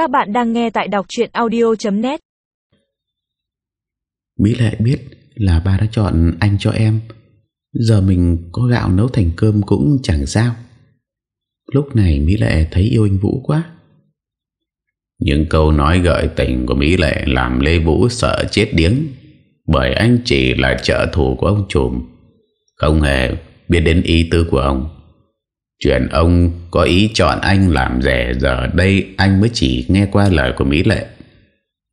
Các bạn đang nghe tại đọc chuyện audio.net Mỹ Lệ biết là ba đã chọn anh cho em. Giờ mình có gạo nấu thành cơm cũng chẳng sao. Lúc này Mỹ Lệ thấy yêu anh Vũ quá. Những câu nói gợi tình của Mỹ Lệ làm Lê Vũ sợ chết điếng, Bởi anh chỉ là trợ thủ của ông trùm. Không hề biết đến ý tư của ông. Chuyện ông có ý chọn anh làm rẻ, Giờ đây anh mới chỉ nghe qua lời của Mỹ Lệ.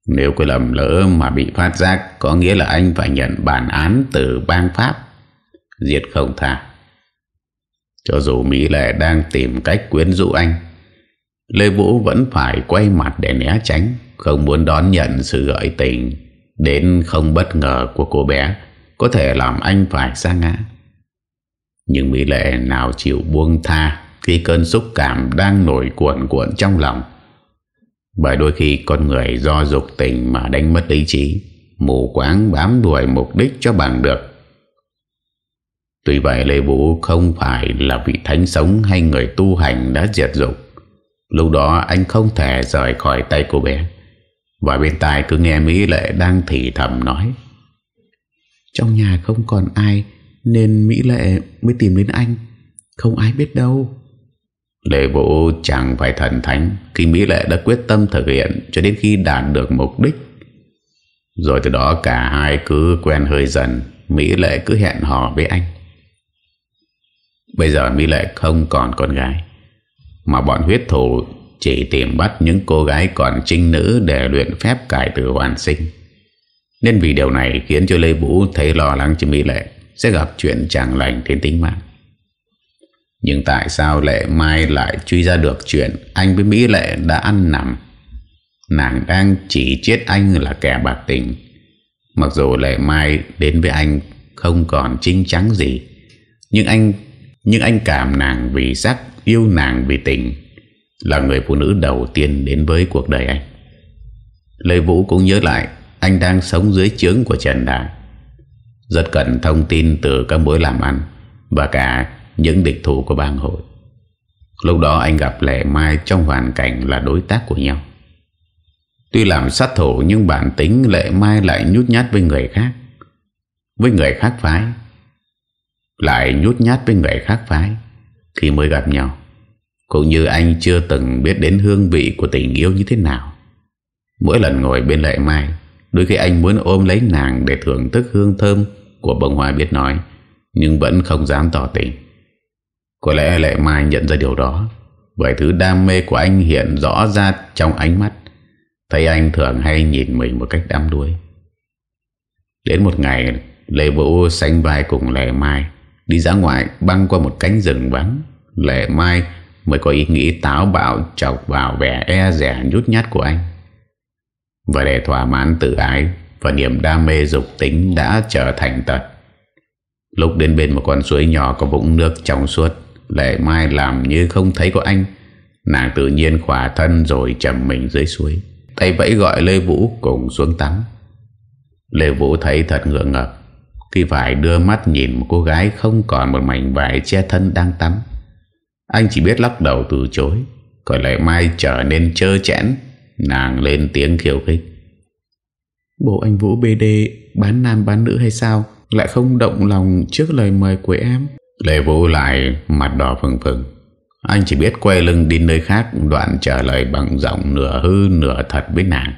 Nếu có lầm lỡ mà bị phát giác, Có nghĩa là anh phải nhận bản án từ bang Pháp. Giết không tha. Cho dù Mỹ Lệ đang tìm cách quyến rũ anh, Lê Vũ vẫn phải quay mặt để né tránh, Không muốn đón nhận sự gợi tình Đến không bất ngờ của cô bé, Có thể làm anh phải xa ngã. Nhưng Mỹ Lệ nào chịu buông tha Khi cơn xúc cảm đang nổi cuộn cuộn trong lòng Bởi đôi khi con người do dục tình mà đánh mất ý chí, Mù quáng bám đuổi mục đích cho bằng được Tuy vậy, Lê Vũ không phải là vị thánh sống hay người tu hành đã diệt dục. Lúc đó, anh không thể rời khỏi tay cô bé. Và bên tai cứ nghe Mỹ Lệ đang thì thầm nói. Trong nhà không còn ai nên Mỹ Lệ mới tìm đến anh. Không ai biết đâu. Lê Vũ chẳng phải thần thánh khi Mỹ Lệ đã quyết tâm thực hiện cho đến khi đạt được mục đích. Rồi từ đó cả hai cứ quen hơi dần, Mỹ Lệ cứ hẹn hò với anh. Bây giờ Mỹ Lệ không còn con gái Mà bọn huyết thủ Chỉ tìm bắt những cô gái còn trinh nữ Để luyện phép cải tử hoàn sinh Nên vì điều này Khiến cho Lê Vũ thấy lo lắng cho Mỹ Lệ sẽ gặp chuyện chẳng lành đến tính mạng. Nhưng tại sao Lệ Mai lại truy ra được chuyện Anh với Mỹ Lệ đã ăn nằm? Nàng đang chỉ chết anh là kẻ bạc tình. Mặc dù Lệ Mai đến với anh Không còn chính trắng gì, Nhưng anh nhưng anh cảm nàng vì sắc, Yêu nàng vì tình, Là người phụ nữ đầu tiên đến với cuộc đời anh. Lê Vũ cũng nhớ lại, Anh đang sống dưới chướng của Trần Đại rất cần thông tin từ các mối làm ăn Và cả những địch thủ của bang hội. Lúc đó anh gặp Lệ Mai trong hoàn cảnh là đối tác của nhau. Tuy làm sát thủ nhưng bản tính Lệ Mai lại nhút nhát với người khác, Với người khác phái. Lại nhút nhát với người khác phái khi mới gặp nhau. Cũng như anh chưa từng biết đến hương vị của tình yêu như thế nào. Mỗi lần ngồi bên lệ mai, đôi khi anh muốn ôm lấy nàng để thưởng thức hương thơm của bông hoa biết nói, nhưng vẫn không dám tỏ tình. Có lẽ lệ mai nhận ra điều đó, bởi thứ đam mê của anh hiện rõ ra trong ánh mắt, thấy anh thường hay nhìn mình một cách đắm đuối. Đến một ngày, lệ vũ sánh vai cùng lệ mai, Đi ra ngoài băng qua một cánh rừng vắng. Lệ Mai mới có ý nghĩ táo bạo chọc vào vẻ e rẻ nhút nhát của anh. Và để thỏa mãn tự ái và niềm đam mê dục tính đã trở thành tật. Lúc đến bên một con suối nhỏ có vũng nước trong suốt Lệ Mai làm như không thấy có anh. Nàng tự nhiên khỏa thân rồi chầm mình dưới suối. Tay vẫy gọi Lê Vũ cùng xuống tắm. Lê Vũ thấy thật ngượng ngập khi phải đưa mắt nhìn một cô gái không còn một mảnh vải che thân đang tắm. Anh chỉ biết lắc đầu từ chối, còn Lệ Mai trở nên trơ chẽn, nàng lên tiếng khiêu khích. Bộ anh Vũ BD bán nam bán nữ hay sao lại không động lòng trước lời mời của em? Lê Vũ lại mặt đỏ phừng phừng. Anh chỉ biết quay lưng đi nơi khác, đoạn trả lời bằng giọng nửa hư, nửa thật với nàng.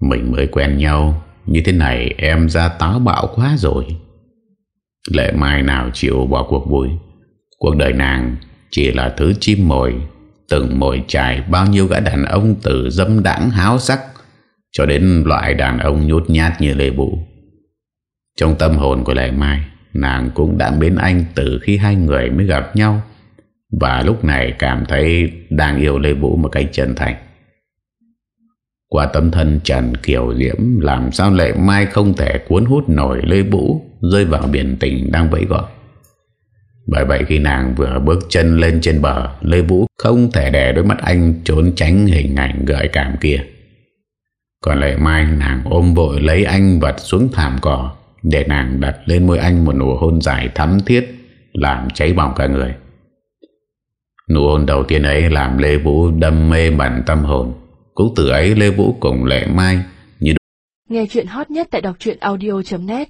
Mình mới quen nhau, như thế này em ra táo bạo quá rồi Lệ Mai nào chịu bỏ cuộc vui Cuộc đời nàng chỉ là thứ chim mồi, Từng mồi trải bao nhiêu gã đàn ông từ dâm đãng háo sắc cho đến loại đàn ông nhút nhát như Lê Vũ. Trong tâm hồn của Lệ Mai, Nàng cũng đã mến anh từ khi hai người mới gặp nhau. Và lúc này cảm thấy đang yêu Lê Vũ một cách chân thành. Qua tấm thân trần kiểu diễm, Làm sao lệ mai không thể cuốn hút nổi lê vũ Rơi vào biển tình đang vẫy gọi. Bởi vậy khi nàng vừa bước chân lên trên bờ, Lê Vũ không thể để đôi mắt anh trốn tránh hình ảnh gợi cảm kia. Còn lại mai nàng ôm vội lấy anh vật xuống thảm cỏ, Để nàng đặt lên môi anh một nụ hôn dài thắm thiết, Làm cháy bỏng cả người. Nụ hôn đầu tiên ấy làm Lê Vũ đâm mê mẩn tâm hồn. Cũng từ ấy Lê Vũ cùng Lệ Mai như Nghe chuyện hot nhất tại đọc audio.net